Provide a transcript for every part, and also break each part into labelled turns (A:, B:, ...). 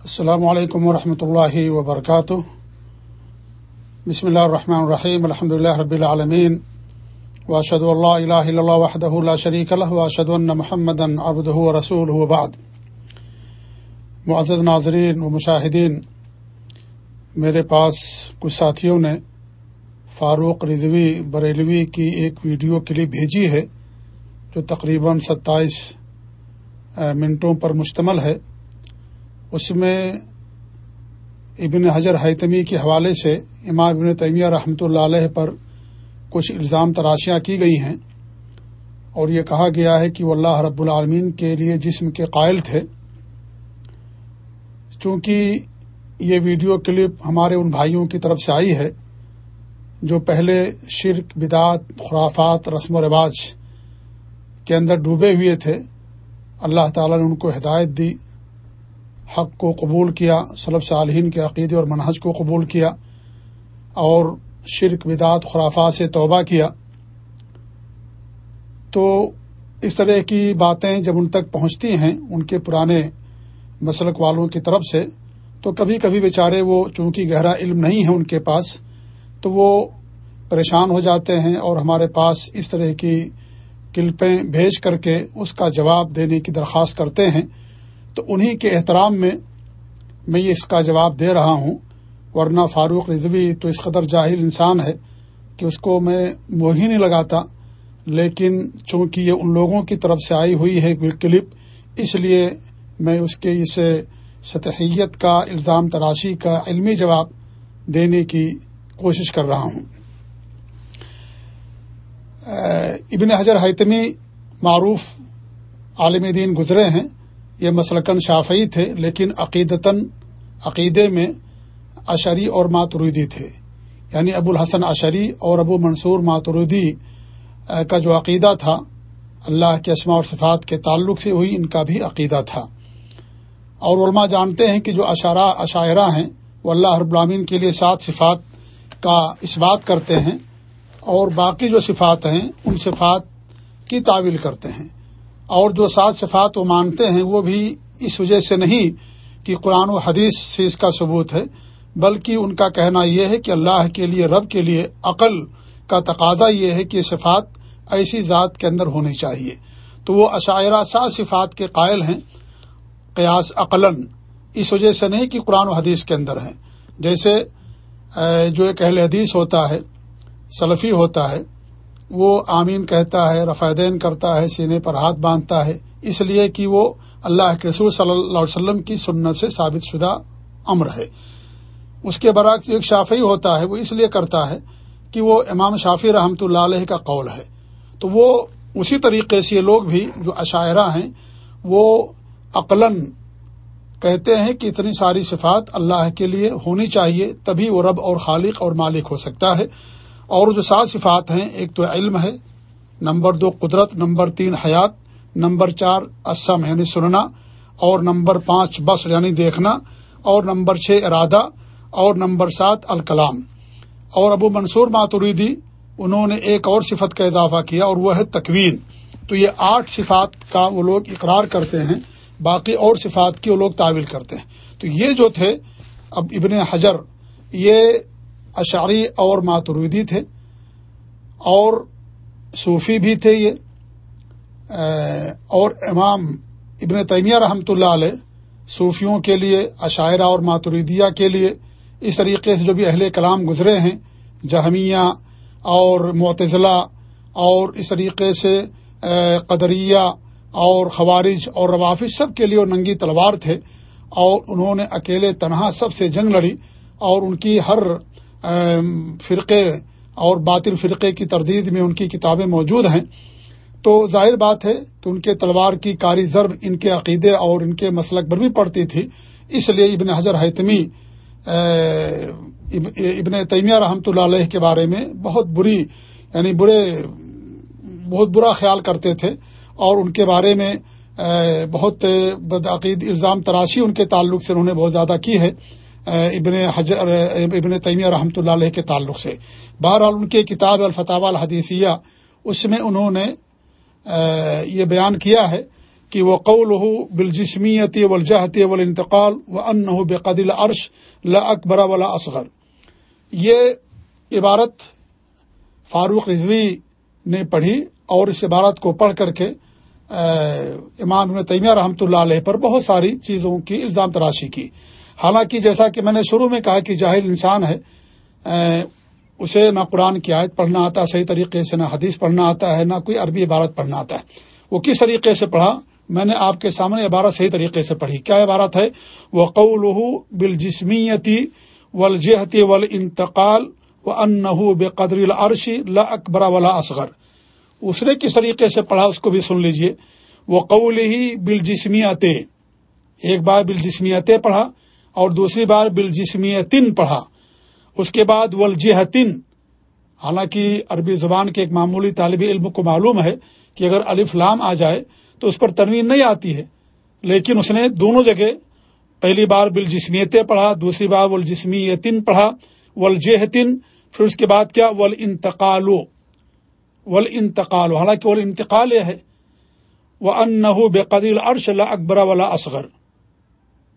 A: السلام علیکم ورحمۃ اللہ وبرکاتہ۔ بسم اللہ الرحمن الرحیم الحمد اللہ رب العالمین واشد اللہ الہ اللہ وحدہ اللہ شریک اللہ واشد اللہ محمد ابد رسول وبعد۔ معزز ناظرین و مشاہدین، میرے پاس کچھ ساتھیوں نے فاروق رضوی بریلوی کی ایک ویڈیو کلپ بھیجی ہے، جو تقریباً ستائیس منٹوں پر مشتمل ہے۔ اس میں ابن حجر حیتمی کے حوالے سے امام ابن تیمیہ رحمۃ اللہ علیہ پر کچھ الزام تراشیاں کی گئی ہیں اور یہ کہا گیا ہے کہ وہ اللہ رب العالمین کے لیے جسم کے قائل تھے۔ چونکہ یہ ویڈیو کلپ ہمارے ان بھائیوں کی طرف سے آئی ہے جو پہلے شرک، بدعت، خرافات، رسم و رواج کے اندر ڈوبے ہوئے تھے، اللہ تعالیٰ نے ان کو ہدایت دی۔ حق کو قبول کیا صلب صالحین کے عقیدے اور منحج کو قبول کیا اور شرک، بدعت، خرافات سے توبہ کیا۔ تو اس طرح کی باتیں جب ان تک پہنچتی ہیں ان کے پرانے مسلک والوں کی طرف سے، تو کبھی کبھی بیچارے وہ چونکہ گہرا علم نہیں ہے ان کے پاس، تو وہ پریشان ہو جاتے ہیں اور ہمارے پاس اس طرح کی کلپیں بھیج کر کے اس کا جواب دینے کی درخواست کرتے ہیں۔ تو انہی کے احترام میں میں یہ اس کا جواب دے رہا ہوں۔ ورنہ فاروق رضوی تو اس قدر جاہل انسان ہے کہ اس کو میں موہی نہیں لگاتا۔ لیکن چونکہ یہ ان لوگوں کی طرف سے آئی ہوئی ہے کلپ، اس لیے میں اس کے اس سطحیت کا الزام تراشی کا علمی جواب دینے کی کوشش کر رہا ہوں۔ ابن حجر حتمی معروف عالم دین گزرے ہیں۔ یہ مسلکن شافعی تھے، لیکن عقیدتاً عقیدے میں اشری اور ماتردی تھے۔ یعنی ابو الحسن اشری اور ابو منصور ماتردی کا جو عقیدہ تھا، اللہ کے اسماء اور صفات کے تعلق سے ہوئی، ان کا بھی عقیدہ تھا۔ اور علماء جانتے ہیں کہ جو اشارہ عشاعرہ ہیں، وہ اللہ رب العامین کے لیے سات صفات کا اس بات کرتے ہیں اور باقی جو صفات ہیں، ان صفات کی تعویل کرتے ہیں۔ اور جو سات صفات وہ مانتے ہیں، وہ بھی اس وجہ سے نہیں کہ قرآن و حدیث سے اس کا ثبوت ہے، بلکہ ان کا کہنا یہ ہے کہ اللہ کے لیے، رب کے لیے عقل کا تقاضا یہ ہے کہ صفات ایسی ذات کے اندر ہونی چاہیے۔ تو وہ عشاعرہ سات صفات کے قائل ہیں، قیاس عقلاً۔ اس وجہ سے نہیں کہ قرآن و حدیث کے اندر ہیں۔ جیسے جو ایک اہل حدیث ہوتا ہے، سلفی ہوتا ہے وہ آمین کہتا ہے رفیدین کرتا ہے، سینے پر ہاتھ باندھتا ہے۔ اس لیے کہ وہ اللہ کے رسول صلی اللہ علیہ وسلم کی سنت سے ثابت شدہ امر ہے۔ اس کے برعکس ایک شافی ہوتا ہے، وہ اس لیے کرتا ہے کہ وہ امام شافی رحمۃ اللہ علیہ کا قول ہے۔ تو وہ اسی طریقے سے یہ لوگ بھی جو عشاعرہ ہیں، وہ عقلاً کہتے ہیں کہ اتنی ساری صفات اللہ کے لیے ہونی چاہیے، تبھی وہ رب اور خالق اور مالک ہو سکتا ہے۔ اور جو سات صفات ہیں، ایک تو علم ہے، نمبر دو قدرت، نمبر تین حیات، نمبر چار اسم یعنی سننا، اور نمبر پانچ بس یعنی دیکھنا، اور نمبر چھ ارادہ، اور نمبر سات الکلام۔ اور ابو منصور ماتوریدی، انہوں نے ایک اور صفت کا اضافہ کیا، اور وہ ہے تکوین۔ تو یہ آٹھ صفات کا وہ لوگ اقرار کرتے ہیں، باقی اور صفات کی وہ لوگ تعویل کرتے ہیں۔ تو یہ جو تھے، اب ابن حجر، یہ اشعری اور ماترودی تھے اور صوفی بھی تھے یہ اور امام ابن تیمیہ رحمۃ اللہ علیہ صوفیوں کے لیے عشاعرہ اور ماتریدیہ کے لیے اس طریقے سے جو بھی اہل کلام گزرے ہیں، جہمیہ اور معتزلہ اور اس طریقے سے قدریہ اور خوارج اور روافظ سب کے لیے وہ ننگی تلوار تھے اور انہوں نے اکیلے تنہا سب سے جنگ لڑی اور ان کی ہر فرقے اور باطل فرقے کی تردید میں ان کی کتابیں موجود ہیں۔ تو ظاہر بات ہے کہ ان کے تلوار کی کاری ضرب ان کے عقیدے اور ان کے مسلک پر بھی پڑتی تھی۔ اس لیے ابن حضر حتمی ابن تیمیہ رحمۃ اللہ علیہ کے بارے میں بہت بری یعنی برے، بہت برا خیال کرتے تھے اور ان کے بارے میں بہت بدعقید الزام تراشی ان کے تعلق سے انہوں نے بہت زیادہ کی ہے۔ ابن حجر ابن تیمیہ رحمۃ اللہ علیہ کے تعلق سے۔ بہرحال ان کی کتاب الفتاح الحدیثیہ، اس میں انہوں نے یہ بیان کیا ہے کہ وہ قول ہو بالجسمیت والجہت والانتقال و ان بے قدل عرش لا اکبر ولا اصغر۔ یہ عبارت فاروق رضوی نے پڑھی اور اس عبارت کو پڑھ کر کے امام ابن تیمیہ رحمۃ اللہ علیہ پر بہت ساری چیزوں کی الزام تراشی کی۔ حالانکہ جیسا کہ میں نے شروع میں کہا کہ جاہل انسان ہے اسے نہ قرآن کی آیت پڑھنا آتا ہے صحیح طریقے سے نہ حدیث پڑھنا آتا ہے، نہ کوئی عربی عبارت پڑھنا آتا ہے۔ وہ کس طریقے سے پڑھا؟ میں نے آپ کے سامنے عبارت صحیح طریقے سے پڑھی۔ کیا عبارت ہے؟ وہ قول بال جسمیتی ولجہتی ول انتقال و ان بے قدر العرشی لا اکبر ولا اصغر اس نے کس طریقے سے پڑھا؟ اس کو بھی سن لیجیے۔ وہ قول ہی بال ایک بار بال پڑھا۔ اور دوسری بار بالجسمیتن پڑھا۔ اس کے بعد ولجہتن حالانکہ عربی زبان کے ایک معمولی طالب علم کو معلوم ہے کہ اگر الف لام آ جائے تو اس پر تنوین نہیں آتی ہے۔ لیکن اس نے دونوں جگہ پہلی بار بالجسمیتیں پڑھا، دوسری بار ولجسمیتن پڑھا ولجہتن پھر اس کے بعد کیا؟ ول انتقالو ول انتقال حالانکہ ول انتقال یہ ہے وہ ان بے قدیل ارش اللہ اکبر ولا اصغر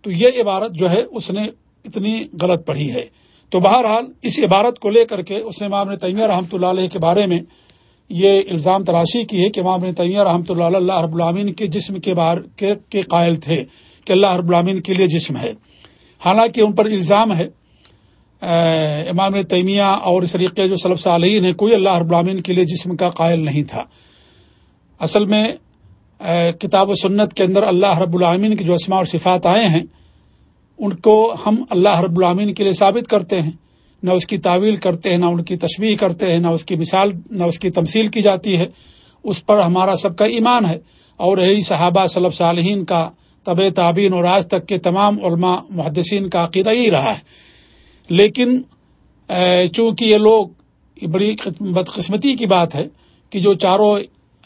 A: تو یہ عبارت جو ہے اس نے اتنی غلط پڑھی ہے۔ تو بہرحال اس عبارت کو لے کر کے اس نے امام تیمیہ رحمۃ اللہ علیہ کے بارے میں یہ الزام تراشی کی ہے کہ امام تیمیہ رحمۃ اللہ اللہ رب العامین کے جسم کے بار کے قائل تھے کہ اللہ رب العامین کے لیے جسم ہے۔ حالانکہ ان پر الزام ہے۔ امام تیمیہ اور اس طریقے جو صلب صالحین ہیں، کوئی اللہ رب العامین کے لیے جسم کا قائل نہیں تھا۔ اصل میں کتاب و سنت کے اندر اللہ رب العامین کے جو اسماء اور صفات آئے ہیں، ان کو ہم اللہ رب العامین کے لیے ثابت کرتے ہیں۔ نہ اس کی تعویل کرتے ہیں، نہ ان کی تشبیح کرتے ہیں، نہ اس کی مثال، نہ اس کی تمثیل کی جاتی ہے۔ اس پر ہمارا سب کا ایمان ہے۔ اور یہی صحابہ صلب صالحین کا طب تعبین اور آج تک کے تمام علماء محدثین کا عقیدہ یہی رہا ہے۔ لیکن چونکہ یہ لوگ بڑی بدقسمتی کی بات ہے کہ جو چاروں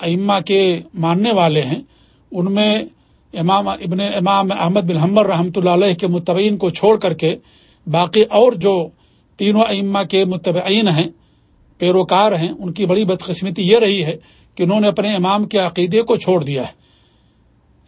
A: ائمہ کے ماننے والے ہیں، ان میں امام ابن امام احمد بن حمر رحمۃ اللہ علیہ کے متبین کو چھوڑ کر کے باقی اور جو تینوں ائمہ کے متبعین ہیں، پیروکار ہیں، ان کی بڑی بدقسمتی یہ رہی ہے کہ انہوں نے اپنے امام کے عقیدے کو چھوڑ دیا ہے۔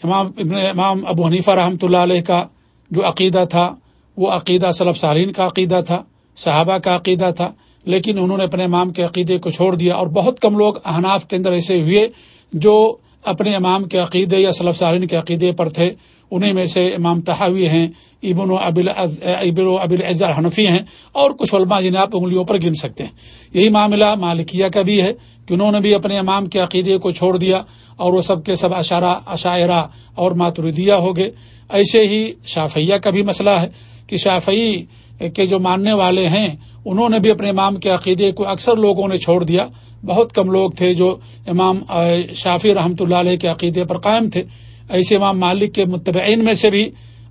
A: امام ابن امام ابو حنیفہ رحمۃ اللہ علیہ کا جو عقیدہ تھا، وہ عقیدہ صلب سالین کا عقیدہ تھا، صحابہ کا عقیدہ تھا۔ لیکن انہوں نے اپنے امام کے عقیدے کو چھوڑ دیا اور بہت کم لوگ احناف کے اندر ایسے ہوئے جو اپنے امام کے عقیدے یا صلب سالین کے عقیدے پر تھے۔ انہیں میں سے امام تحاوی ہیں، ابن و ابل ابن و ابل اظہار حنفی ہیں اور کچھ علماء جنہیں آپ انگلیوں پر گن سکتے ہیں۔ یہی معاملہ مالکیہ کا بھی ہے کہ انہوں نے بھی اپنے امام کے عقیدے کو چھوڑ دیا اور وہ سب کے سب اشارہ عشاعرہ اور ماتردیہ ہو گئے۔ ایسے ہی شافیہ کا بھی مسئلہ ہے کہ شافعی کے جو ماننے والے ہیں، انہوں نے بھی اپنے امام کے عقیدے کو اکثر لوگوں نے چھوڑ دیا۔ بہت کم لوگ تھے جو امام شافی رحمۃ اللہ علیہ کے عقیدے پر قائم تھے۔ ایسے امام مالک کے متبعین میں سے بھی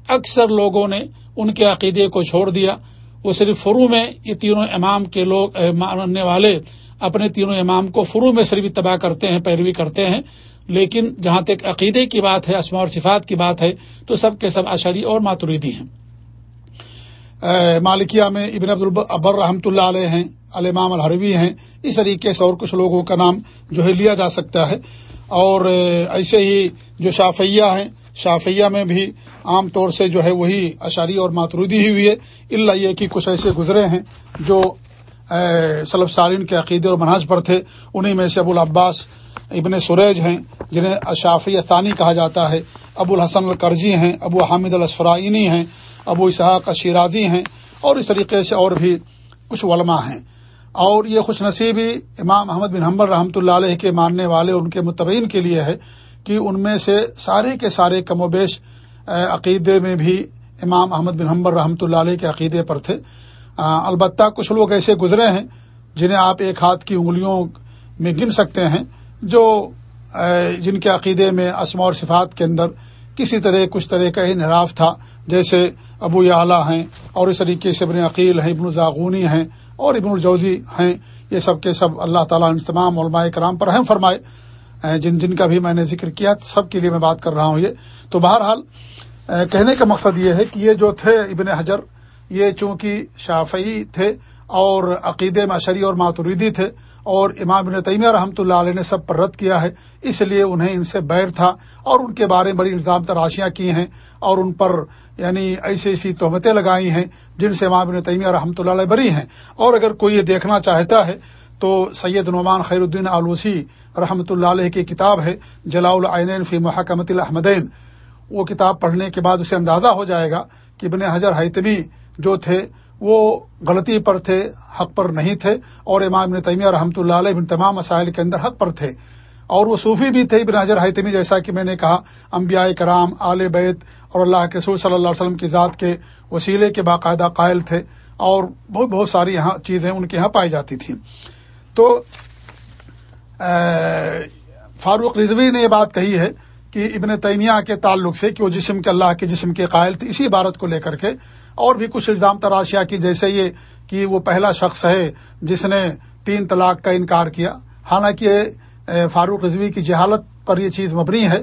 A: اکثر لوگوں نے ان کے عقیدے کو چھوڑ دیا۔ وہ صرف فرو میں یہ تینوں امام کے لوگ ماننے والے اپنے تینوں امام کو فرو میں صرف اتباع کرتے ہیں، پیروی کرتے ہیں۔ لیکن جہاں تک عقیدے کی بات ہے اسما اور صفات کی بات ہے، تو سب کے سب اشری اور ماتریدی ہیں۔ مالکیہ میں ابن عبد ابر رحمۃ اللہ علیہ ہیں، الامام الحروی ہیں۔ اس طریقے سے اور کچھ لوگوں کا نام جو ہے لیا جا سکتا ہے۔ اور ایسے ہی جو شافیہ ہیں شافیہ میں بھی عام طور سے جو ہے وہی اشاری اور ماترودی ہی ہوئی ہے۔ اللہ یہ کہ کچھ ایسے گزرے ہیں جو سلب سالین کے عقیدے اور مناج پر تھے۔ انہیں میں سے ابو العباس ابن سریج ہیں، جنہیں اشافی ثانی کہا جاتا ہے۔ ابو الحسن القرضی ہیں، ابو حامد الاسفرائینی ہیں۔ ابو اسحاق اشیرازی ہیں اور اس طریقے سے اور بھی کچھ علماء ہیں۔ اور یہ خوش نصیبی امام احمد بن حمبر رحمۃ اللہ علیہ کے ماننے والے ان کے متبین کے لیے ہے کہ ان میں سے سارے کے سارے کم و بیش عقیدے میں بھی امام احمد بن حمبر رحمۃ اللہ علیہ کے عقیدے پر تھے۔ البتہ کچھ لوگ ایسے گزرے ہیں جنہیں آپ ایک ہاتھ کی انگلیوں میں گن سکتے ہیں جو جن کے عقیدے میں اسما اور صفات کے اندر کسی طرح کچھ طرح کا انحراف تھا، جیسے ابو اعلیٰ ہیں اور اس طریقے سے ابن عقیل ہیں، ابن الزاغونی ہیں اور ابن الجوزی ہیں، یہ سب کے سب اللہ تعالیٰ نے تمام علماء کرام پر اہم فرمائے۔ جن جن کا بھی میں نے ذکر کیا، سب کے لیے میں بات کر رہا ہوں یہ۔ تو بہرحال کہنے کا مقصد یہ ہے کہ یہ جو تھے ابن حجر، یہ چونکہ شافعی تھے اور عقیدے میں اور ماتوریدی تھے اور امام بن تیمیہ رحمۃ اللہ علیہ نے سب پر رد کیا ہے۔ اس لیے انہیں ان سے بیر تھا اور ان کے بارے میں بڑی الزام تراشیاں کی ہیں اور ان پر یعنی ایسی ایسی تہمتیں لگائی ہیں جن سے امام بن تیمیہ رحمۃ اللہ علیہ بری ہیں۔ اور اگر کوئی یہ دیکھنا چاہتا ہے تو سید نعمان خیر الدین آلوسی رحمۃ اللہ علیہ کی کتاب ہے جلاء العین فی محکمت الحمدین وہ کتاب پڑھنے کے بعد اسے اندازہ ہو جائے گا کہ ابن حجر حیتمی جو تھے وہ غلطی پر تھے، حق پر نہیں تھے، اور امام ابن تیمیہ رحمۃ اللہ علیہ تمام مسائل کے اندر حق پر تھے۔ اور وہ صوفی بھی تھے، ابن حجر حیتمی جیسا کہ میں نے کہا، انبیاء کرام، آل بیت اور اللہ کے رسول صلی اللہ علیہ وسلم کی ذات کے وسیلے کے باقاعدہ قائل تھے، اور بہت بہت ساری یہاں چیزیں ان کے یہاں پائی جاتی تھیں۔ تو فاروق رضوی نے یہ بات کہی ہے کہ ابن تیمیہ کے تعلق سے کہ وہ جسم کے اللہ کے جسم کے قائل تھے، اسی عبارت کو لے کر کے اور بھی کچھ الزام تراشیا کی، جیسے یہ کہ وہ پہلا شخص ہے جس نے تین طلاق کا انکار کیا۔ حالانکہ فاروق رضوی کی جہالت پر یہ چیز مبنی ہے۔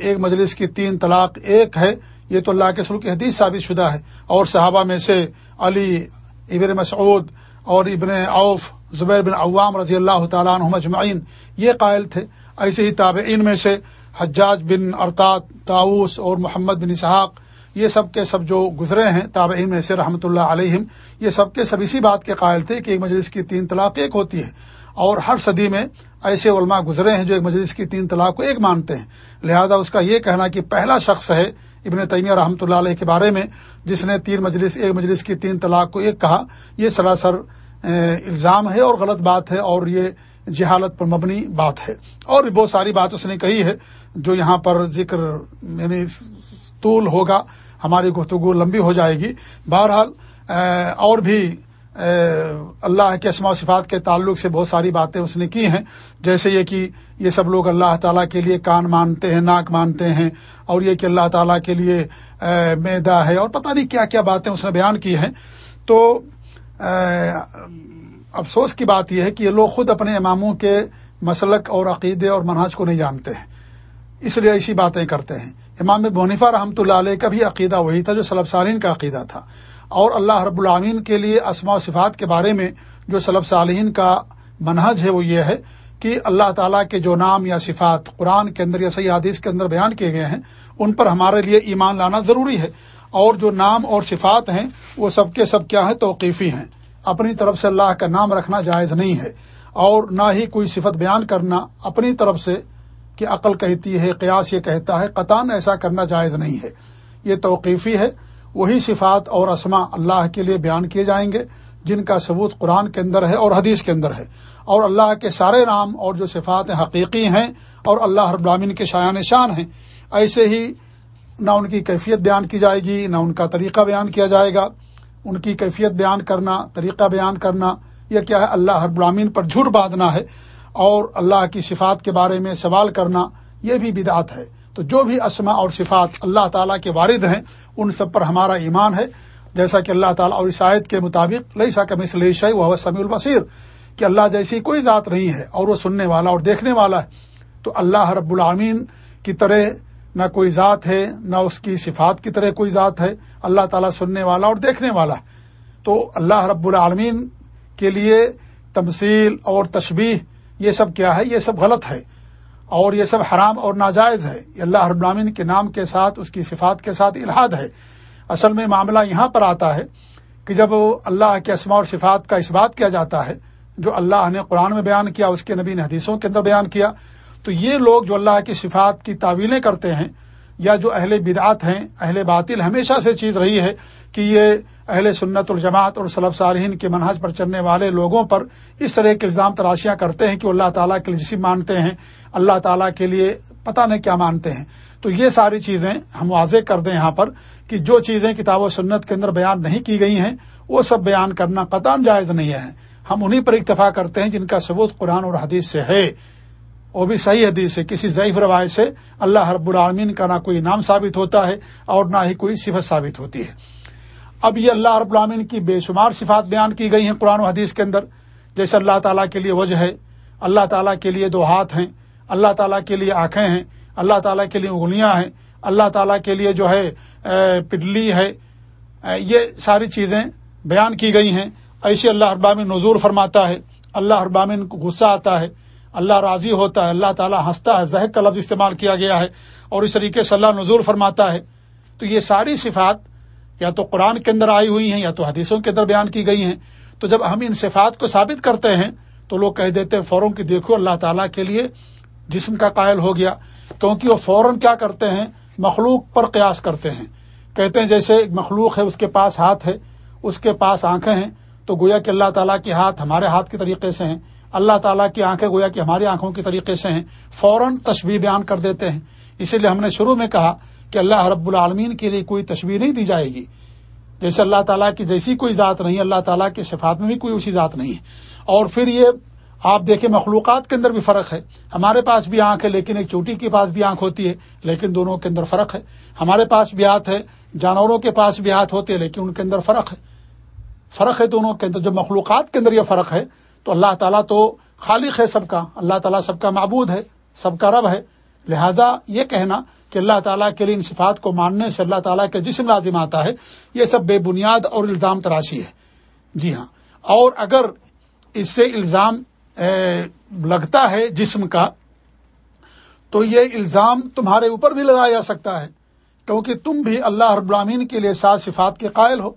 A: ایک مجلس کی تین طلاق ایک ہے۔ یہ تو اللہ کے سلوک حدیث ثابت شدہ ہے۔ اور صحابہ میں سے علی ابن مسعود اور ابن اوف زبیر بن عوام رضی اللہ تعالیٰ عنہ مجمعین یہ قائل تھے۔ ایسے ہی تابعین میں سے حجاج بن ارتاد تاؤس اور محمد بن اسحاق یہ سب کے سب جو گزرے ہیں، تابعین میں سے رحمۃ اللہ علیہم، یہ سب کے سب اسی بات کے قائل تھے کہ ایک مجلس کی تین طلاق ایک ہوتی ہے۔ اور ہر صدی میں ایسے علماء گزرے ہیں جو ایک مجلس کی تین طلاق کو ایک مانتے ہیں۔ لہذا اس کا یہ کہنا کہ پہلا شخص ہے ابن تیمیہ رحمۃ اللہ علیہ کے بارے میں، جس نے تین مجلس، ایک مجلس کی تین طلاق کو ایک کہا، یہ سراسر الزام ہے اور غلط بات ہے اور یہ جہالت پر مبنی بات ہے۔ اور بھی بہت ساری بات اس نے کہی ہے جو یہاں پر ذکر یعنی طول ہوگا، ہماری گفتگو لمبی ہو جائے گی۔ بہرحال اور بھی اللہ کے اسماء و صفات کے تعلق سے بہت ساری باتیں اس نے کی ہیں۔ جیسے یہ کہ یہ سب لوگ اللہ تعالیٰ کے لیے کان مانتے ہیں، ناک مانتے ہیں، اور یہ کہ اللہ تعالیٰ کے لیے میدا ہے، اور پتہ نہیں کیا کیا باتیں اس نے بیان کی ہیں۔ تو افسوس کی بات یہ ہے کہ یہ لوگ خود اپنے اماموں کے مسلک اور عقیدے اور مناج کو نہیں جانتے ہیں، اس لیے ایسی باتیں کرتے ہیں۔ امام بونیفا رحمۃ اللہ علیہ کا بھی عقیدہ وہی تھا جو سلب سالین کا عقیدہ تھا۔ اور اللہ رب العامین کے لیے اسماء و صفات کے بارے میں جو سلب صالین کا منہج ہے وہ یہ ہے کہ اللہ تعالیٰ کے جو نام یا صفات قرآن کے اندر یا صحیح حدیث کے اندر بیان کیے گئے ہیں، ان پر ہمارے لیے ایمان لانا ضروری ہے۔ اور جو نام اور صفات ہیں، وہ سب کے سب کیا ہیں، توقیفی ہیں۔ اپنی طرف سے اللہ کا نام رکھنا جائز نہیں ہے۔ اور نہ ہی کوئی صفت بیان کرنا اپنی طرف سے کہ عقل کہتی ہے، قیاس یہ کہتا ہے قطان ایسا کرنا جائز نہیں ہے۔ یہ توقیفی ہے۔ وہی صفات اور اسما اللہ کے لیے بیان کیے جائیں گے، جن کا ثبوت قرآن کے اندر ہے اور حدیث کے اندر ہے۔ اور اللہ کے سارے نام اور جو صفات حقیقی ہیں اور اللہ رب العالمین کے شایان شان ہیں، ایسے ہی نہ ان کی کیفیت بیان کی جائے گی، نہ ان کا طریقہ بیان کیا جائے گا۔ ان کی کیفیت بیان کرنا، طریقہ بیان کرنا، یہ کیا ہے؟ اللہ رب العالمین پر جھوٹ باندھنا ہے۔ اور اللہ کی صفات کے بارے میں سوال کرنا یہ بھی بدعت ہے۔ تو جو بھی اسما اور صفات اللہ تعالیٰ کے وارد ہیں، ان سب پر ہمارا ایمان ہے۔ جیسا کہ اللہ تعالیٰ اور عیسائیت کے مطابق لئی سا کم اسلشی وہ سمیع البصیر۔ کہ اللہ جیسی کوئی ذات نہیں ہے اور وہ سننے والا اور دیکھنے والا ہے۔ تو اللہ رب العامین کی طرح نہ کوئی ذات ہے، نہ اس کی صفات کی طرح کوئی ذات ہے۔ اللہ تعالیٰ سننے والا اور دیکھنے والا ہے۔ تو اللہ رب العالمین کے لیے تمثیل اور تشبیح یہ سب کیا ہے؟ یہ سب غلط ہے۔ اور یہ سب حرام اور ناجائز ہے۔ یہ اللہ رب العالمین کے نام کے ساتھ، اس کی صفات کے ساتھ الحاد ہے۔ اصل میں معاملہ یہاں پر آتا ہے کہ جب اللہ کے اسماء اور صفات کا اس بات کیا جاتا ہے، جو اللہ نے قرآن میں بیان کیا، اس کے نبی نے حدیثوں کے اندر بیان کیا، تو یہ لوگ جو اللہ کی صفات کی تعویلیں کرتے ہیں، یا جو اہل بدعات ہیں، اہل باطل ہمیشہ سے چیز رہی ہے کہ یہ اہل سنت الجماعت اور صلب صارحین کے منحج پر چلنے والے لوگوں پر اس طرح کے الزام تراشیاں کرتے ہیں کہ اللہ تعالیٰ کے لیے جسم مانتے ہیں، اللہ تعالیٰ کے لیے پتہ نہیں کیا مانتے ہیں۔ تو یہ ساری چیزیں ہم واضح کر دیں یہاں پر کہ جو چیزیں کتاب و سنت کے اندر بیان نہیں کی گئی ہیں، وہ سب بیان کرنا قطع جائز نہیں ہے۔ ہم انہیں پر اکتفا کرتے ہیں جن کا ثبوت قرآن اور حدیث سے ہے۔ وہ بھی صحیح حدیث ہے، کسی ضعیف روایت سے اللہ رب العالمین کا نہ کوئی نام ثابت ہوتا ہے اور نہ ہی کوئی صفت ثابت ہوتی ہے۔ اب یہ اللہ رب العالمین کی بے شمار صفات بیان کی گئی ہیں قرآن و حدیث کے اندر۔ جیسے اللہ تعالیٰ کے لیے وجہ ہے، اللہ تعالیٰ کے لیے دو ہاتھ ہیں، اللہ تعالیٰ کے لیے آنکھیں ہیں، اللہ تعالیٰ کے لیے انگلیاں ہیں، اللہ تعالیٰ کے لیے جو ہے پڈلی ہے۔ یہ ساری چیزیں بیان کی گئی ہیں۔ ایسے اللہ اربا میں نظور فرماتا ہے، اللہ ابامن کو غصہ آتا ہے، اللہ راضی ہوتا ہے، اللہ تعالیٰ ہنستا ہے زہق کا لفظ استعمال کیا گیا ہے اور اس طریقے سے اللہ نظور فرماتا ہے۔ تو یہ ساری صفات یا تو قرآن کے اندر آئی ہوئی ہیں، یا تو حدیثوں کے اندر بیان کی گئی ہیں۔ تو جب ہم ان صفات کو ثابت کرتے ہیں، تو لوگ کہہ دیتے ہیں، فوراً کی دیکھو اللہ تعالیٰ کے لیے جسم کا قائل ہو گیا۔ کیونکہ وہ فوراً کیا کرتے ہیں؟ مخلوق پر قیاس کرتے ہیں۔ کہتے ہیں جیسے ایک مخلوق ہے، اس کے پاس ہاتھ ہے، اس کے پاس آنکھیں ہیں، تو گویا کہ اللہ تعالیٰ کے ہاتھ ہمارے ہاتھ کے طریقے سے ہیں۔ اللہ تعالیٰ کی آنکھیں گویا کہ ہماری آنکھوں کے طریقے سے ہیں۔ فوراً تشبیح بیان کر دیتے ہیں۔ اسی لیے ہم نے شروع میں کہا کہ اللہ رب العالمین کے لیے کوئی تشبیح نہیں دی جائے گی۔ جیسے اللہ تعالیٰ کی جیسی کوئی ذات نہیں، اللہ تعالیٰ کے صفات میں بھی کوئی اسی ذات نہیں ہے۔ اور پھر یہ آپ دیکھیں مخلوقات کے اندر بھی فرق ہے۔ ہمارے پاس بھی آنکھ ہے، لیکن ایک چوٹی کے پاس بھی آنکھ ہوتی ہے، لیکن دونوں کے اندر فرق ہے۔ ہمارے پاس بھی ہاتھ ہے، جانوروں کے پاس بھی ہاتھ ہوتے ہیں لیکن ان کے اندر فرق ہے۔ فرق ہے دونوں کے اندر۔ جب مخلوقات کے اندر یہ فرق ہے، تو اللہ تعالیٰ تو خالق ہے سب کا۔ اللہ تعالیٰ سب کا معبود ہے، سب کا رب ہے۔ لہذا یہ کہنا کہ اللہ تعالیٰ کے لیے ان صفات کو ماننے سے اللہ تعالیٰ کے جسم لازم آتا ہے، یہ سب بے بنیاد اور الزام تراشی ہے۔ جی ہاں۔ اور اگر اس سے الزام لگتا ہے جسم کا، تو یہ الزام تمہارے اوپر بھی لگایا جا سکتا ہے۔ کیونکہ تم بھی اللہ رب العالمین کے لیے سات صفات کے قائل ہو۔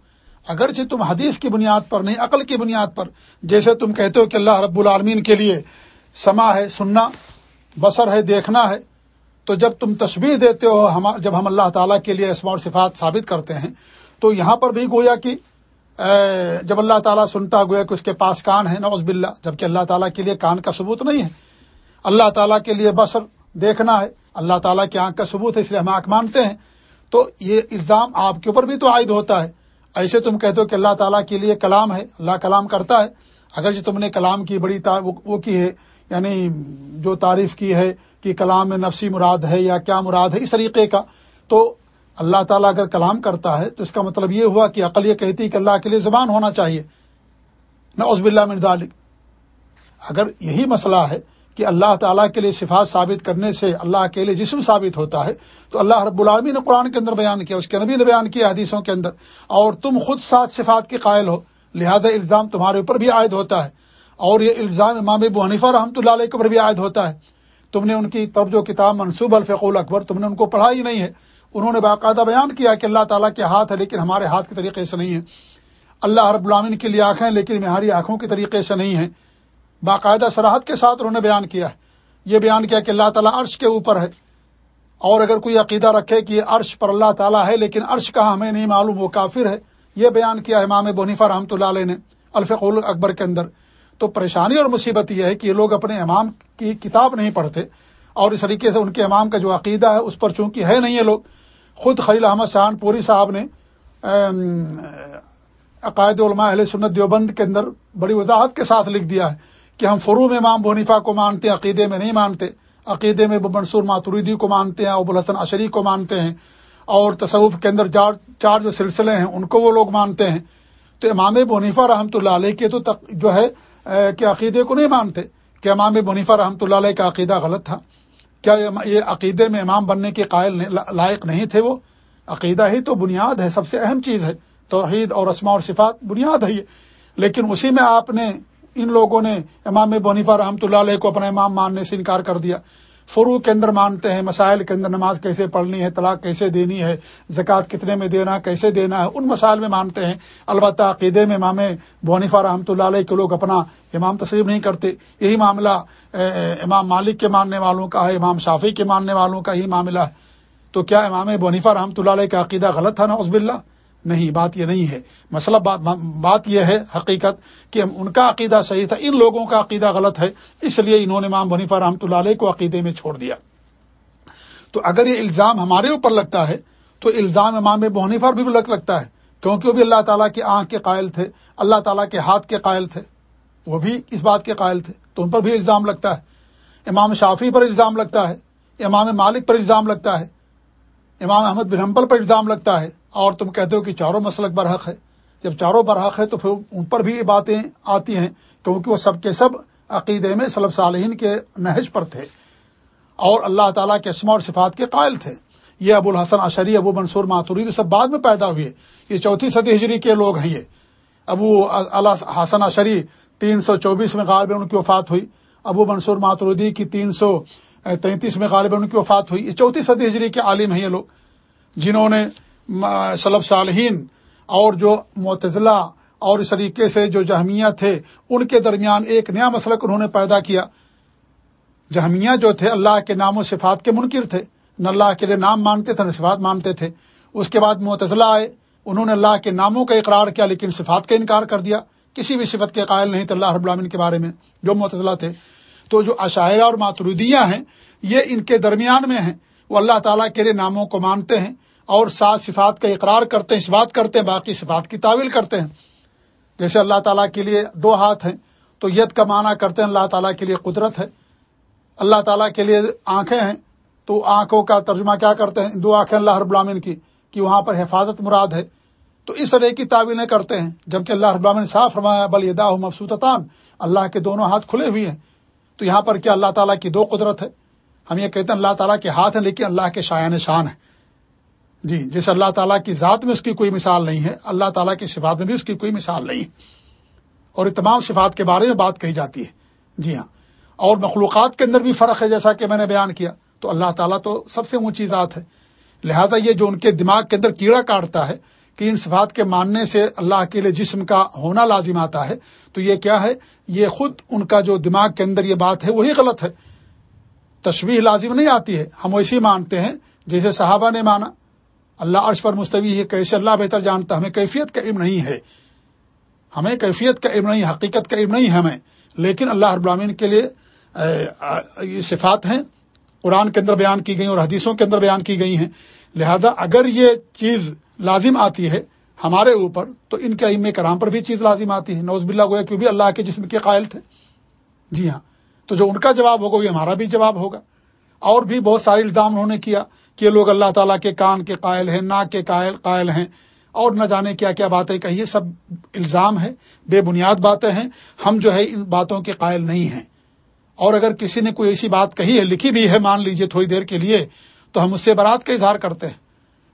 A: اگرچہ تم حدیث کی بنیاد پر نہیں، عقل کی بنیاد پر، جیسے تم کہتے ہو کہ اللہ رب العالمین کے لیے سما ہے، سننا بسر ہے، دیکھنا ہے تو جب تم تشبیح دیتے ہو ہم جب ہم اللہ تعالیٰ کے لیے اسما اور صفات ثابت کرتے ہیں، تو یہاں پر بھی گویا کہ جب اللہ تعالیٰ سنتا گویا کہ اس کے پاس کان ہے نوز باللہ، جبکہ اللہ تعالیٰ کے لیے کان کا ثبوت نہیں ہے۔ اللہ تعالیٰ کے لیے بسر دیکھنا ہے، اللہ تعالیٰ کی آنکھ کا ثبوت ہے، اس لیے ہم آنکھ مانتے ہیں۔ تو یہ الزام آپ کے اوپر بھی تو عائد ہوتا ہے۔ ایسے تم کہتے ہو کہ اللہ تعالیٰ کے لیے کلام ہے، اللہ کلام کرتا ہے اگر جو تم نے کلام کی بڑی وہ کی ہے یعنی جو تعریف کی ہے کہ کلام میں نفسی مراد ہے یا کیا مراد ہے، اس طریقے کا۔ تو اللہ تعالیٰ اگر کلام کرتا ہے تو اس کا مطلب یہ ہوا کہ عقل یہ کہتی کہ اللہ کے لیے زبان ہونا چاہیے۔ نہ عزب اللہ ذالک۔ اگر یہی مسئلہ ہے کہ اللہ تعالیٰ کے لیے صفات ثابت کرنے سے اللہ کے لیے جسم ثابت ہوتا ہے، تو اللہ رب العالمی نے قرآن کے اندر بیان کیا، اس کے نبی نے بیان کیا حدیثوں کے اندر۔ اور تم خود سات صفات کے قائل ہو، لہذا الزام تمہارے اوپر بھی عائد ہوتا ہے۔ اور یہ الزام امام ابو حنیفہ رحمۃ اللہ علیہ کے اوپر بھی عائد ہوتا ہے۔ تم نے ان کی طرف جو کتاب منصوب الفق اکبر تم نے ان کو پڑھا ہی نہیں ہے۔ انہوں نے باقاعدہ بیان کیا کہ اللہ تعالیٰ کے ہاتھ ہے، لیکن ہمارے ہاتھ کے طریقے سے نہیں ہے۔ اللہ رب العامن کے لیے آنکھیں لیکن ہماری آنکھوں کے طریقے سے نہیں ہیں۔ باقاعدہ سراحت کے ساتھ انہوں نے بیان کیا ہے۔ یہ بیان کیا کہ اللہ تعالیٰ عرش کے اوپر ہے۔ اور اگر کوئی عقیدہ رکھے کہ یہ عرش پر اللہ تعالیٰ ہے، لیکن عرش کا ہمیں نہیں معلوم، وہ کافر ہے۔ یہ بیان کیا امام بنیفا رحمۃ اللہ علیہ نے الفق اکبر کے اندر۔ تو پریشانی اور مصیبت یہ ہے کہ یہ لوگ اپنے امام کی کتاب نہیں پڑھتے اور اس طریقے سے ان کے امام کا جو عقیدہ ہے اس پر چونکہ ہے نہیں یہ لوگ، خود خلیل احمد شاہان پوری صاحب نے عقائد علماء اہل سنت دیوبند کے اندر بڑی وضاحت کے ساتھ لکھ دیا ہے کہ ہم فرو میں امام بنیفا کو مانتے ہیں عقیدے میں نہیں مانتے، عقیدے میں منصور ماتوریدی کو مانتے ہیں، ابو الحسن اشری کو مانتے ہیں اور تصوف کے اندر چار چار جو سلسلے ہیں ان کو وہ لوگ مانتے ہیں۔ تو امام بنیفا رحمۃ اللہ علیہ کے تو جو ہے کہ عقیدے کو نہیں مانتے؟ کہ امام بنیفا رحمۃ اللہ علیہ کا عقیدہ غلط تھا؟ کیا یہ عقیدے میں امام بننے کے قائل لائق نہیں تھے وہ؟ عقیدہ ہی تو بنیاد ہے، سب سے اہم چیز ہے۔ توحید اور رسما اور صفات بنیاد ہے یہ۔ لیکن اسی میں آپ نے، ان لوگوں نے امام بنیفا رحمۃ اللہ علیہ کو اپنا امام ماننے سے انکار کر دیا۔ فرو کے اندر مانتے ہیں، مسائل کے اندر نماز کیسے پڑھنی ہے، طلاق کیسے دینی ہے، زکوٰۃ کتنے میں دینا، کیسے دینا ہے، ان مسائل میں مانتے ہیں۔ البتہ عقیدے میں امام بونیفا رحمۃ اللہ علیہ کے لوگ اپنا امام تسلیم نہیں کرتے۔ یہی معاملہ امام مالک کے ماننے والوں کا ہے، امام شافی کے ماننے والوں کا یہی معاملہ ہے۔ تو کیا امام بونیفا رحمۃ اللہ علیہ کا عقیدہ غلط تھا؟ نا عزب اللہ نہیں، بات یہ نہیں ہے۔ مسئلہ بات بات یہ ہے حقیقت کہ ان کا عقیدہ صحیح تھا، ان لوگوں کا عقیدہ غلط ہے، اس لیے انہوں نے امام بنیفا رحمۃ اللہ علیہ کو عقیدے میں چھوڑ دیا۔ تو اگر یہ الزام ہمارے اوپر لگتا ہے، تو الزام امام بنیفا بھی لگ، لگتا ہے۔ کیونکہ وہ بھی اللہ تعالیٰ کے آنکھ کے قائل تھے، اللہ تعالیٰ کے ہاتھ کے قائل تھے۔ وہ بھی اس بات کے قائل تھے۔ تو ان پر بھی الزام لگتا ہے۔ امام شافی پر الزام لگتا ہے۔ امام مالک پر الزام لگتا ہے۔ امام احمد بن حنبل پر الزام لگتا ہے۔ اور تم کہتے ہو کہ چاروں مسلک برحق ہے۔ جب چاروں برحق ہے تو پھر ان پر بھی یہ باتیں آتی ہیں، کیونکہ وہ سب کے سب عقیدے میں صلب صالحین کے نہج پر تھے۔ اور اللہ تعالیٰ کے اسما اور صفات کے قائل تھے۔ یہ ابو الحسن اشری ابو منصور ماتوری سب بعد میں پیدا ہوئے۔ یہ چوتھی صدی ہجری کے لوگ ہیں یہ۔ ابو اللہ حسن اشری تین سو چوبیس میں غالب ان کی وفات ہوئی۔ ابو منصور ماترودی کی تین سو تینتیس میں غالب ان کی وفات ہوئی۔ یہ چوتھی صدی ہجری کے عالم ہیں یہ لوگ، جنہوں نے صلب صالحین اور جو متضلاع اور اس طریقے سے جو جہمیہ تھے، ان کے درمیان ایک نیا مسلک انہوں نے پیدا کیا۔ جہمیہ جو تھے، اللہ کے نام و صفات کے منکر تھے۔ نہ اللہ کے لیے نام مانتے تھے، نہ صفات مانتے تھے۔ اس کے بعد معتضلاع آئے، انہوں نے اللہ کے ناموں کا اقرار کیا، لیکن صفات کا انکار کر دیا۔ کسی بھی صفت کے قائل نہیں تھے اللہ رب العالمین کے بارے میں، جو معتضلاع تھے۔ تو جو عشاعرہ اور ماترودیاں ہیں، یہ ان کے درمیان میں ہیں۔ وہ اللہ تعالیٰ کے لیے ناموں کو مانتے ہیں۔ اور سات صفات کا اقرار کرتے ہیں، اس بات کرتے ہیں، باقی صفات کی تعویل کرتے ہیں۔ جیسے اللہ تعالیٰ کے لیے دو ہاتھ ہیں، تو ید کا معنی کرتے ہیں، اللہ تعالیٰ کے لیے قدرت ہے۔ اللہ تعالیٰ کے لیے آنکھیں ہیں، تو آنکھوں کا ترجمہ کیا کرتے ہیں؟ دو آنکھیں اللہ رب العالمین کی، کہ وہاں پر حفاظت مراد ہے۔ تو اس طرح کی تعویلیں کرتے ہیں، جبکہ اللہ رب العالمین صاف فرمایا، بل یدا مفسوطان اللہ کے دونوں ہاتھ کھلے ہوئے ہیں۔ تو یہاں پر کیا اللہ تعالیٰ کی دو قدرت ہے؟ ہم یہ کہتے ہیں اللہ تعالیٰ کے ہاتھ ہیں، لیکن اللہ کے شایان شان ہے جی جیسے اللہ تعالیٰ کی ذات میں اس کی کوئی مثال نہیں ہے، اللہ تعالیٰ کی صفات میں بھی اس کی کوئی مثال نہیں ہے۔ اور تمام صفات کے بارے میں بات کہی جاتی ہے۔ جی ہاں۔ اور مخلوقات کے اندر بھی فرق ہے، جیسا کہ میں نے بیان کیا۔ تو اللہ تعالیٰ تو سب سے اونچی ذات ہے۔ لہذا یہ جو ان کے دماغ کے اندر کیڑا کاٹتا ہے کہ ان صفات کے ماننے سے اللہ کے لیے جسم کا ہونا لازم آتا ہے، تو یہ کیا ہے؟ یہ خود ان کا جو دماغ کے اندر یہ بات ہے، وہی غلط ہے۔ تشویح لازم نہیں آتی ہے۔ ہم ویسے مانتے ہیں، جیسے صحابہ نے مانا۔ اللہ عرش پر مستوی ہے، کیسے اللہ بہتر جانتا ہمیں کیفیت کا علم نہیں ہے۔ ہمیں کیفیت کا علم نہیں، حقیقت کا علم نہیں ہے ہمیں۔ لیکن اللہ ابراہین کے لیے یہ صفات ہیں۔ قرآن کے اندر بیان کی گئی اور حدیثوں کے اندر بیان کی گئی ہیں۔ لہذا اگر یہ چیز لازم آتی ہے ہمارے اوپر، تو ان کے ام کرام پر بھی چیز لازم آتی ہے۔ نوز بلّہ گویا کیوں بھی اللہ کے جسم کے قائل تھے۔ جی ہاں۔ تو جو ان کا جواب ہوگا وہ ہمارا بھی جواب ہوگا۔ اور بھی بہت سارے الزام انہوں نے کیا کہ لوگ اللہ تعالیٰ کے کان کے قائل ہیں، ناک کے قائل قائل ہیں۔ اور نہ جانے کیا کیا باتیں کہی سب الزام ہے بے بنیاد باتیں ہیں۔ ہم جو ہے ان باتوں کے قائل نہیں ہیں۔ اور اگر کسی نے کوئی ایسی بات کہی ہے، لکھی بھی ہے، مان لیجیے تھوڑی دیر کے لیے، تو ہم اس سے برات کا اظہار کرتے ہیں۔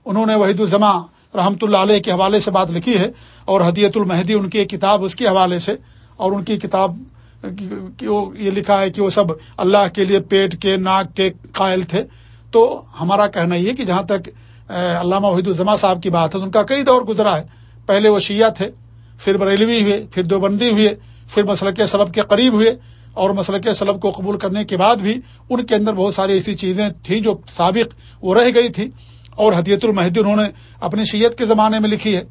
A: انہوں نے وحید الزما رحمۃ اللہ علیہ کے حوالے سے بات لکھی ہے اور حدیت المہدی ان کی ایک کتاب اس کے حوالے سے اور ان کی کتاب کہ یہ لکھا ہے کہ وہ سب اللہ کے لیے پیٹ کے ناک کے قائل تھے۔ تو ہمارا کہنا یہ کہ جہاں تک علامہ وحید الزما صاحب کی بات ہے ان کا کئی دور گزرا ہے۔ پہلے وہ شیعہ تھے، پھر بریلوی ہوئے، پھر دیوبندی ہوئے، پھر مسلک سلب کے قریب ہوئے۔ اور مسلک سلب کو قبول کرنے کے بعد بھی ان کے اندر بہت ساری ایسی چیزیں تھیں جو سابق وہ رہ گئی تھی اور حدیت المہدی انہوں نے اپنی شیت کے زمانے میں لکھی ہے۔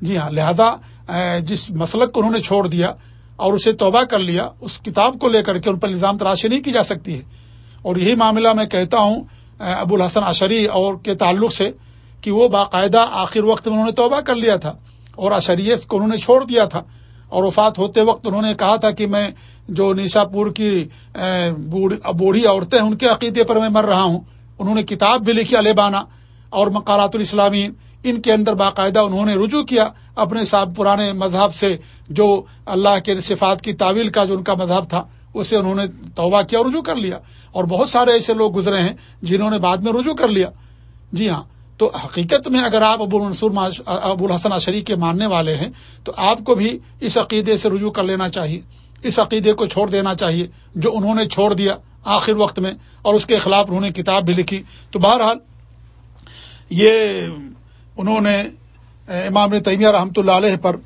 A: جی ہاں لہذا جس مسلک کو انہوں نے چھوڑ دیا اور اسے توبہ کر لیا، اس کتاب کو لے کر کے ان پر الزام تراشی نہیں کی جا سکتی ہے۔ اور یہی معاملہ میں کہتا ہوں ابو الحسن اشری اور کے تعلق سے کہ وہ باقاعدہ آخر وقت میں انہوں نے توبہ کر لیا تھا اور اشریت کو انہوں نے چھوڑ دیا تھا۔ اور وفات ہوتے وقت انہوں نے کہا تھا کہ میں جو نیشا پور کی بوڑھی عورتیں ان کے عقیدے پر میں مر رہا ہوں۔ انہوں نے کتاب بھی لکھی البانا اور مقالات الاسلامی ان کے اندر باقاعدہ انہوں نے رجوع کیا اپنے صاحب پرانے مذہب سے، جو اللہ کے صفات کی تعویل کا جو ان کا مذہب تھا اسے انہوں نے توبہ کیا اور رجوع کر لیا۔ اور بہت سارے ایسے لوگ گزرے ہیں جنہوں نے بعد میں رجوع کر لیا۔ جی ہاں تو حقیقت میں اگر آپ ابو منصور ابو الحسن عشری کے ماننے والے ہیں، تو آپ کو بھی اس عقیدے سے رجوع کر لینا چاہیے۔ اس عقیدے کو چھوڑ دینا چاہیے، جو انہوں نے چھوڑ دیا آخر وقت میں اور اس کے خلاف انہوں نے کتاب بھی لکھی۔ تو بہرحال، یہ انہوں نے امام تیمیہ رحمۃ اللہ علیہ پر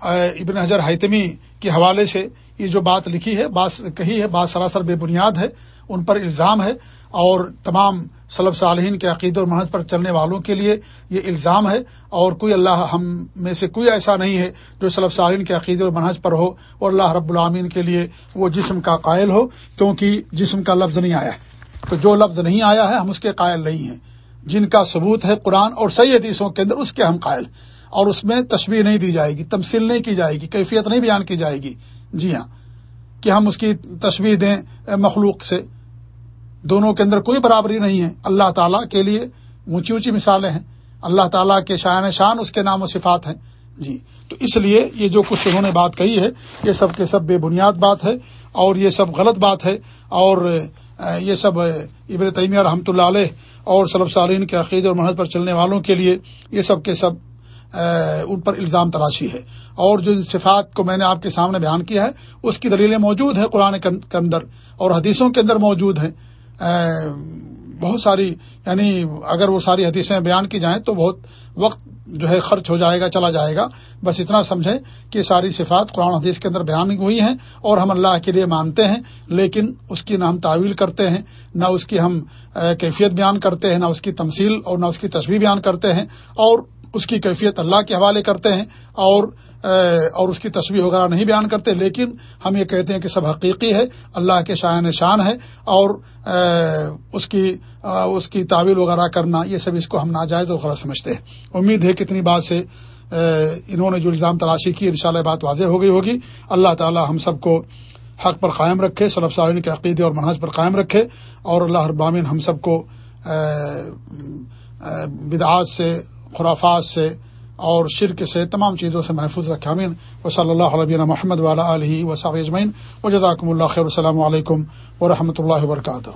A: ابن حضر حتمی کے حوالے سے یہ جو بات لکھی ہے، بات کہی ہے، بات سراسر بے بنیاد ہے، ان پر الزام ہے اور تمام صلب صالحین کے عقید اور محض پر چلنے والوں کے لیے یہ الزام ہے اور کوئی اللہ ہم میں سے کوئی ایسا نہیں ہے جو صلب صالحین کے عقید اور منحج پر ہو اور اللہ رب العامین کے لیے وہ جسم کا قائل ہو، کیونکہ جسم کا لفظ نہیں آیا ہے۔ تو جو لفظ نہیں آیا ہے، ہم اس کے قائل نہیں ہیں۔ جن کا ثبوت ہے قرآن اور صحیح حدیثوں کے اندر، اس کے ہم قائل اور اس میں تشبیح نہیں دی جائے گی، تمثیل نہیں کی جائے گی، کیفیت نہیں بیان کی جائے گی۔ جی ہاں کہ ہم اس کی تشبیح دیں مخلوق سے۔ دونوں کے اندر کوئی برابری نہیں ہے۔ اللہ تعالیٰ کے لیے اونچی اونچی مثالیں ہیں۔ اللہ تعالیٰ کے شاعن شان اس کے نام و صفات ہیں۔ جی تو اس لیے یہ جو کچھ انہوں نے بات کہی ہے، یہ سب کے سب بے بنیاد بات ہے اور یہ سب غلط بات ہے۔ اور یہ سب ابن تیمیہ رحمۃ اللہ علیہ اور صلب صالین کے عقید اور محنت پر چلنے والوں کے لیے یہ سب کے سب ان پر الزام تراشی ہے۔ اور جو صفات کو میں نے آپ کے سامنے بیان کیا ہے، اس کی دلیلیں موجود ہیں قرآن کے اندر اور حدیثوں کے اندر موجود ہیں۔ بہت ساری یعنی اگر وہ ساری حدیثیں بیان کی جائیں تو بہت وقت جو ہے خرچ ہو جائے گا، چلا جائے گا۔ بس اتنا سمجھیں کہ ساری صفات قرآن حدیث کے اندر بیان ہوئی ہیں اور ہم اللہ کے لیے مانتے ہیں، لیکن اس کی نہ ہم تعویل کرتے ہیں، نہ اس کی ہم کیفیت بیان کرتے ہیں، نہ اس کی تمثیل اور نہ اس کی تصویر بیان کرتے ہیں اور اس کی کیفیت اللہ کے حوالے کرتے ہیں اور اور اس کی تصویر وغیرہ نہیں بیان کرتے، لیکن ہم یہ کہتے ہیں کہ سب حقیقی ہے، اللہ کے شاعن شان ہے، اور اس کی اس کی تعویل وغیرہ کرنا، یہ سب اس کو ہم ناجائز اور غلط سمجھتے ہیں۔ امید ہے کتنی بات سے انہوں نے جو الزام تلاشی کی ان شاء اللہ بات واضح ہو گئی ہوگی۔ اللہ تعالی ہم سب کو حق پر قائم رکھے صلب سالین کے عقیدے اور منحص پر قائم رکھے، اور اللہ ابامین ہم سب کو بدعات سے، خرافات سے اور شرک سے تمام چیزوں سے محفوظ رکھے امین و صلی اللہ علیہ محمد والا علیہ وصاب اجمین و جزاکم اللہ خیر. السلام علیکم و رحمۃ اللہ وبرکاتہ.